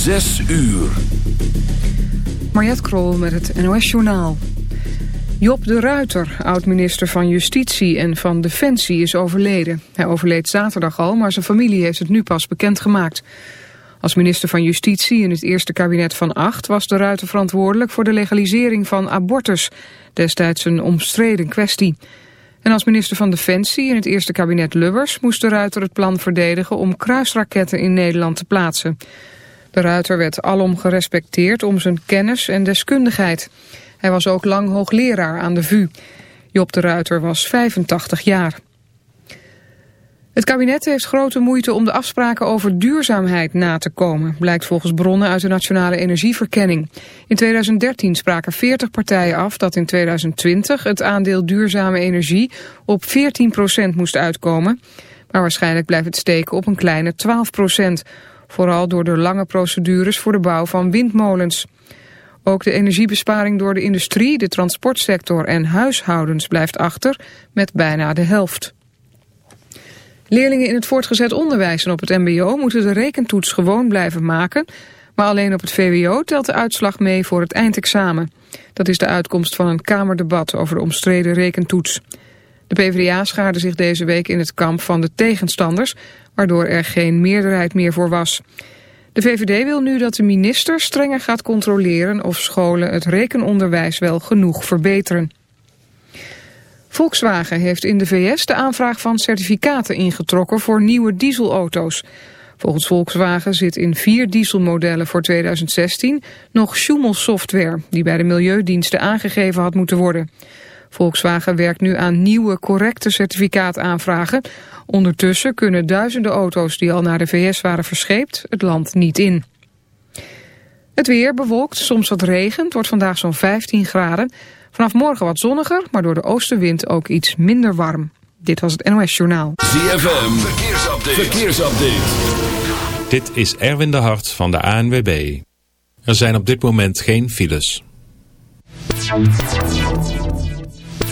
Zes uur. Mariette Krol met het NOS Journaal. Job de Ruiter, oud-minister van Justitie en van Defensie, is overleden. Hij overleed zaterdag al, maar zijn familie heeft het nu pas bekendgemaakt. Als minister van Justitie in het eerste kabinet van acht... was de Ruiter verantwoordelijk voor de legalisering van abortus. Destijds een omstreden kwestie. En als minister van Defensie in het eerste kabinet Lubbers... moest de Ruiter het plan verdedigen om kruisraketten in Nederland te plaatsen. De Ruiter werd alom gerespecteerd om zijn kennis en deskundigheid. Hij was ook lang hoogleraar aan de VU. Job de Ruiter was 85 jaar. Het kabinet heeft grote moeite om de afspraken over duurzaamheid na te komen, blijkt volgens bronnen uit de Nationale Energieverkenning. In 2013 spraken 40 partijen af dat in 2020 het aandeel duurzame energie op 14% moest uitkomen. Maar waarschijnlijk blijft het steken op een kleine 12 vooral door de lange procedures voor de bouw van windmolens. Ook de energiebesparing door de industrie, de transportsector en huishoudens blijft achter met bijna de helft. Leerlingen in het voortgezet onderwijs en op het mbo moeten de rekentoets gewoon blijven maken, maar alleen op het VWO telt de uitslag mee voor het eindexamen. Dat is de uitkomst van een kamerdebat over de omstreden rekentoets. De PvdA schaarde zich deze week in het kamp van de tegenstanders, waardoor er geen meerderheid meer voor was. De VVD wil nu dat de minister strenger gaat controleren of scholen het rekenonderwijs wel genoeg verbeteren. Volkswagen heeft in de VS de aanvraag van certificaten ingetrokken voor nieuwe dieselauto's. Volgens Volkswagen zit in vier dieselmodellen voor 2016 nog Schumel-software... die bij de Milieudiensten aangegeven had moeten worden. Volkswagen werkt nu aan nieuwe correcte certificaataanvragen. Ondertussen kunnen duizenden auto's die al naar de VS waren verscheept het land niet in. Het weer bewolkt, soms wat regent, wordt vandaag zo'n 15 graden. Vanaf morgen wat zonniger, maar door de oostenwind ook iets minder warm. Dit was het NOS Journaal. ZFM, verkeersupdate. verkeersupdate. Dit is Erwin de Hart van de ANWB. Er zijn op dit moment geen files.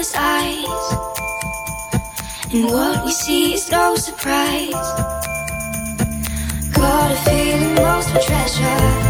other's eyes. And what we see is no surprise. Got a feeling most for treasure.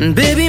And baby,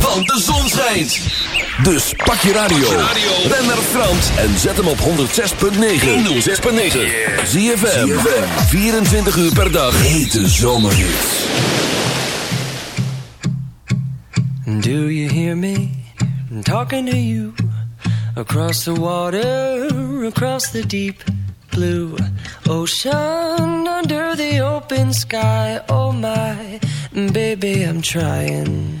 want de zon schijnt. Dus pak je radio. Ben naar Frans en zet hem op 106.9. 106.9. Zie je 24 uur per dag. Hete zomer. Do you hear me I'm talking to you? Across the water, across the deep blue ocean, under the open sky. Oh my, baby, I'm trying.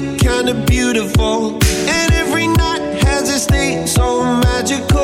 kinda beautiful. And every night has a state so magical.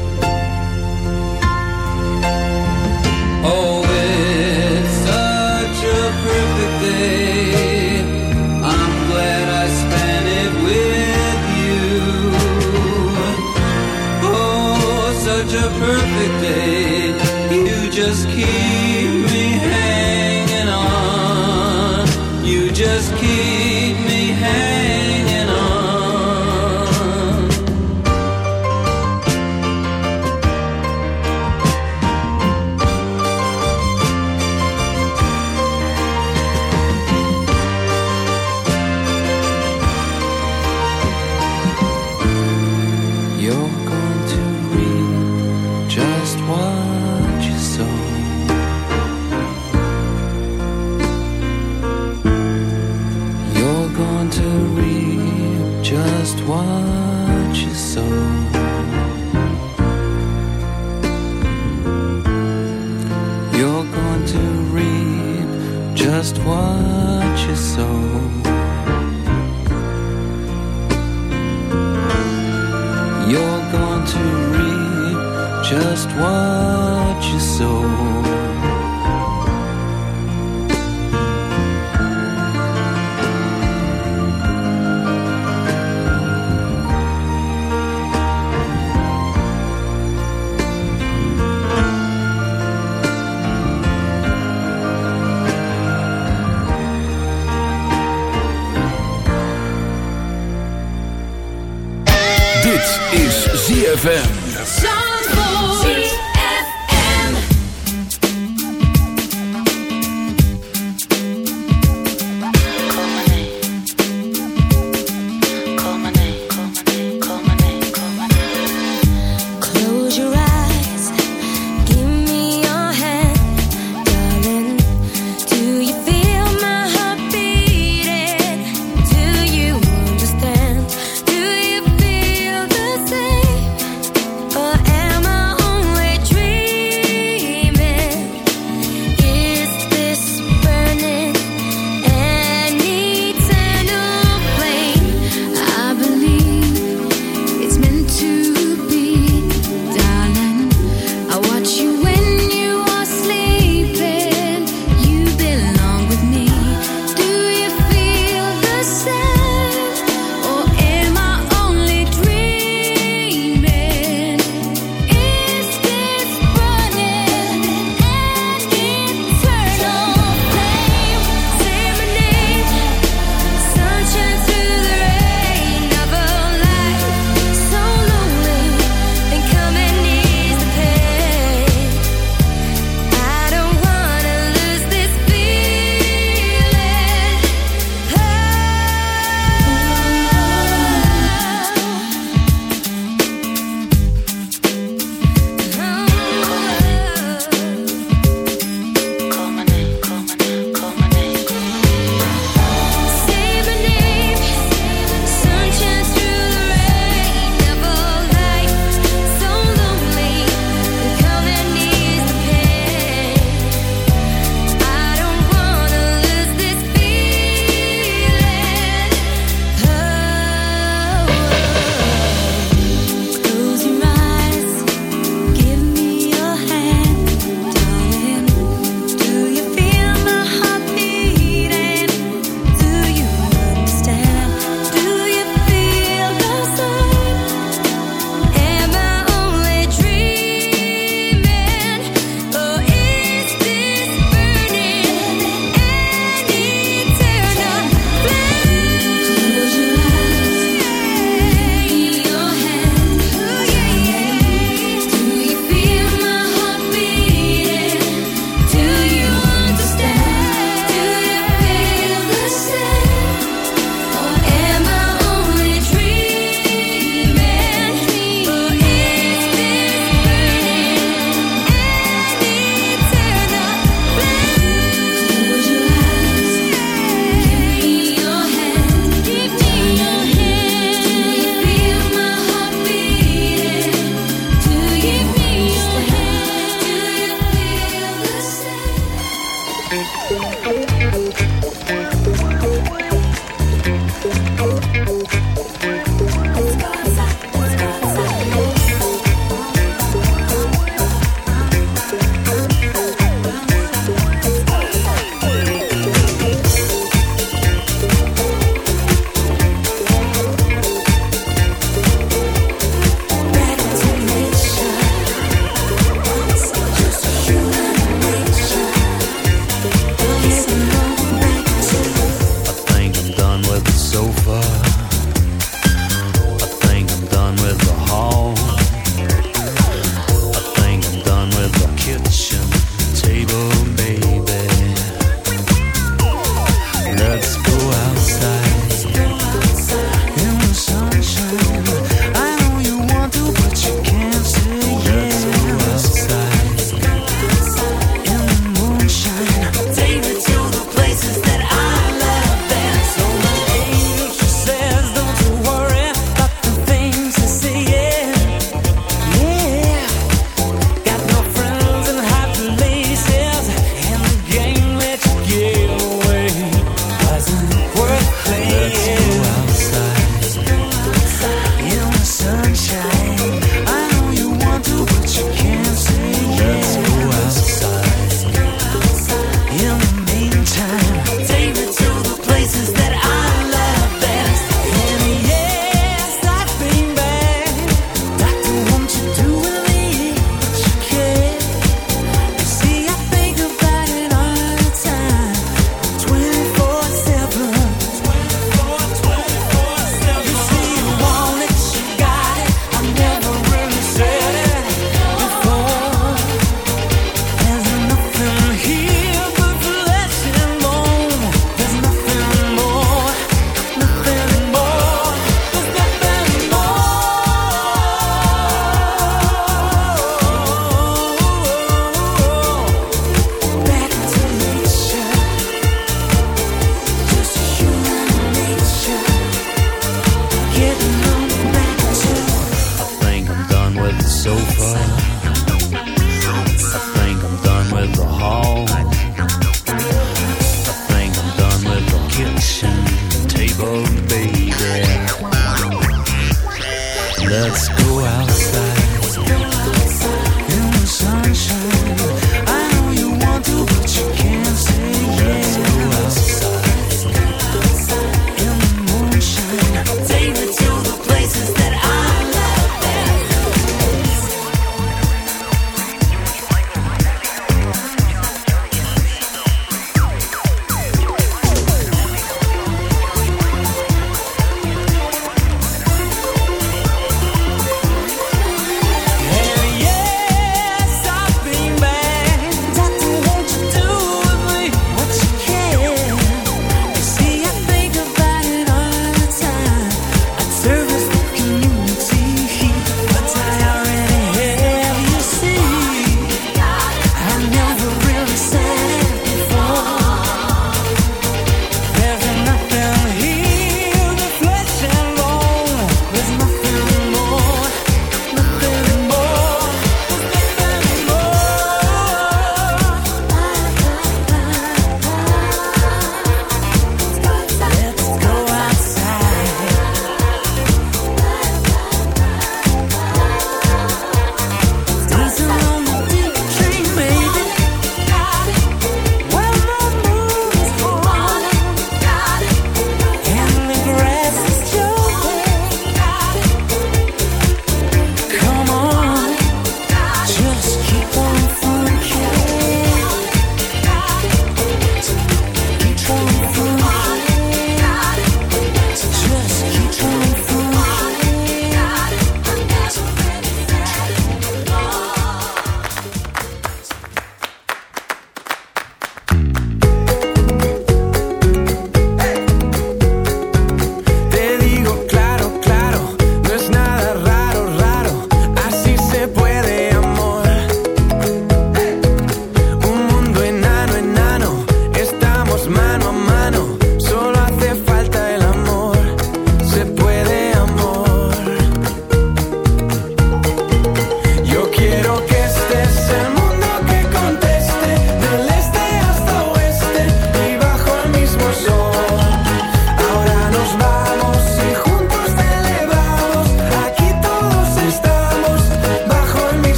Just keep. ZFM.